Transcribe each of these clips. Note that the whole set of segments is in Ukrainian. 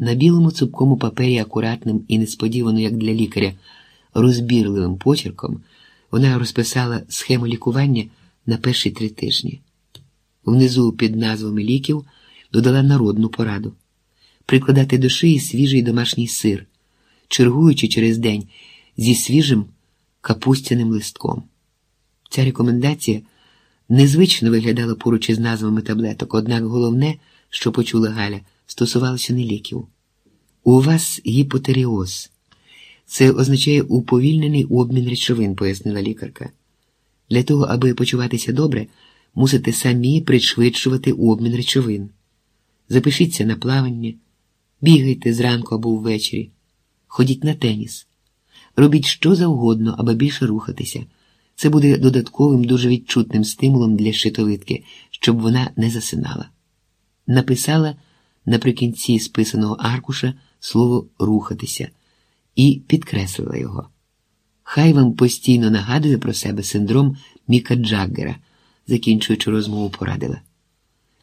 На білому цупкому папері акуратним і несподівано, як для лікаря, розбірливим почерком вона розписала схему лікування на перші три тижні. Внизу під назвами ліків додала народну пораду прикладати до шиї свіжий домашній сир, чергуючи через день зі свіжим капустяним листком. Ця рекомендація незвично виглядала поруч із назвами таблеток, однак головне, що почула Галя, стосувалося не ліків. У вас гіпотеріоз. Це означає уповільнений обмін речовин, пояснила лікарка. Для того, аби почуватися добре, мусите самі пришвидшувати обмін речовин. Запишіться на плавання, бігайте зранку або ввечері, ходіть на теніс, робіть що завгодно, аби більше рухатися. Це буде додатковим, дуже відчутним стимулом для щитовидки, щоб вона не засинала. Написала наприкінці списаного аркуша слово рухатися і підкреслила його. Хай вам постійно нагадує про себе синдром Міка Джаггера, закінчуючи розмову, порадила.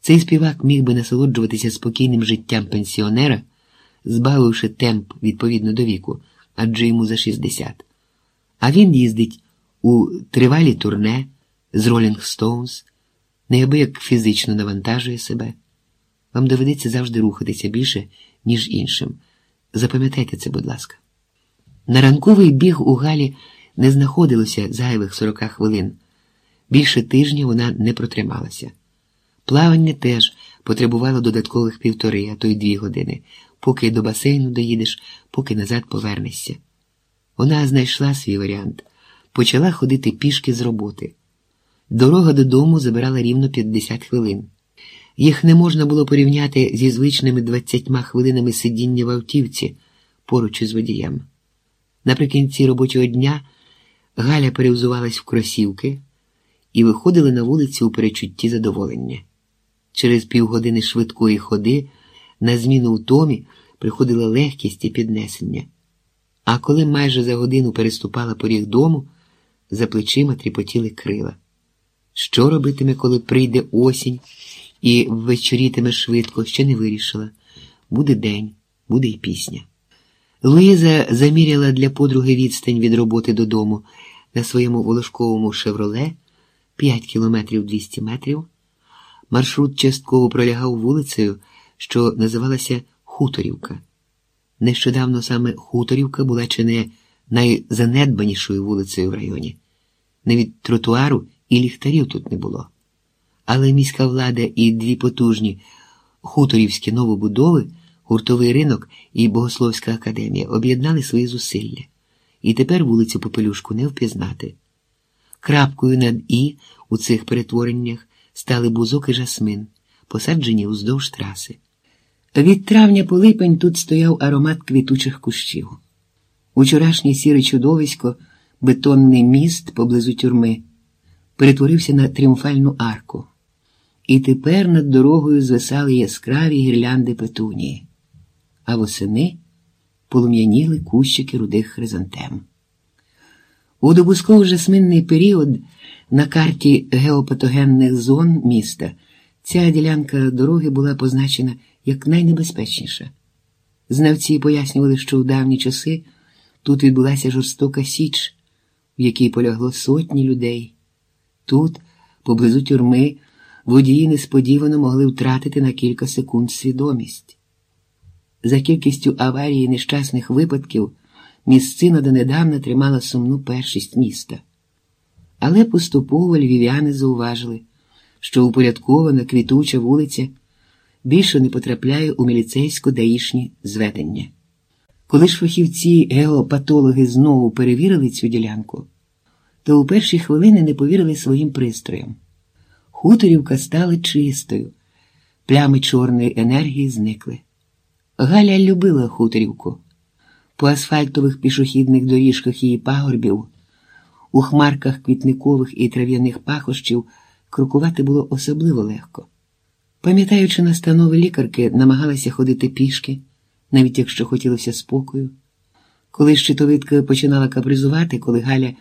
Цей співак міг би насолоджуватися спокійним життям пенсіонера, збавивши темп відповідно до віку, адже йому за 60. А він їздить у тривалі турне з Rolling Stones, неабияк фізично навантажує себе. Вам доведеться завжди рухатися більше, ніж іншим. Запам'ятайте це, будь ласка. На ранковий біг у Галі не знаходилося зайвих 40 хвилин. Більше тижня вона не протрималася. Плавання теж потребувало додаткових півтори, а то й дві години, поки до басейну доїдеш, поки назад повернешся. Вона знайшла свій варіант, почала ходити пішки з роботи. Дорога додому забирала рівно 50 хвилин. Їх не можна було порівняти зі звичними 20 хвилинами сидіння в автівці поруч із водієм. Наприкінці робочого дня Галя перевзувалась в кросівки і виходила на вулицю у перечутті задоволення. Через півгодини швидкої ходи на зміну в томі приходила легкість і піднесення. А коли майже за годину переступала поріг дому, за плечима тріпотіли крила. Що робитиме, коли прийде осінь і ввечорітиме швидко, ще не вирішила. Буде день, буде й пісня. Луїза заміряла для подруги відстань від роботи додому на своєму волошковому шевроле 5 кілометрів 200 метрів. Маршрут частково пролягав вулицею, що називалася Хуторівка. Нещодавно саме Хуторівка була чи не найзанедбанішою вулицею в районі. Навіть тротуару і ліхтарів тут не було. Але міська влада і дві потужні хуторівські новобудови, гуртовий ринок і Богословська академія об'єднали свої зусилля, і тепер вулицю Попелюшку не впізнати. Крапкою над І у цих перетвореннях стали бузок і жасмин, посаджені уздовж траси. Від травня по липень тут стояв аромат квітучих кущів. Учорашнє сіре чудовисько, бетонний міст поблизу тюрми, перетворився на тріумфальну арку. І тепер над дорогою звисали яскраві гірлянди петунії, а восени полум'яніли кущики рудих хризантем. У добусково жасминний період на карті геопатогенних зон міста ця ділянка дороги була позначена як найнебезпечніша. Знавці пояснювали, що у давні часи тут відбулася жорстока січ, в якій полягло сотні людей. Тут, поблизу тюрми, водії несподівано могли втратити на кілька секунд свідомість. За кількістю аварій і нещасних випадків місцина донедавна тримала сумну першість міста. Але поступово львів'яни зауважили, що упорядкована квітуча вулиця більше не потрапляє у міліцейсько даїшні зведення. Коли ж фахівці геопатологи знову перевірили цю ділянку, то у перші хвилини не повірили своїм пристроям. Хуторівка стала чистою, плями чорної енергії зникли. Галя любила хуторівку. По асфальтових пішохідних доріжках її пагорбів, у хмарках квітникових і трав'яних пахощів крокувати було особливо легко. Пам'ятаючи настанови лікарки, намагалася ходити пішки, навіть якщо хотілося спокою. Коли щитовидка починала капризувати, коли Галя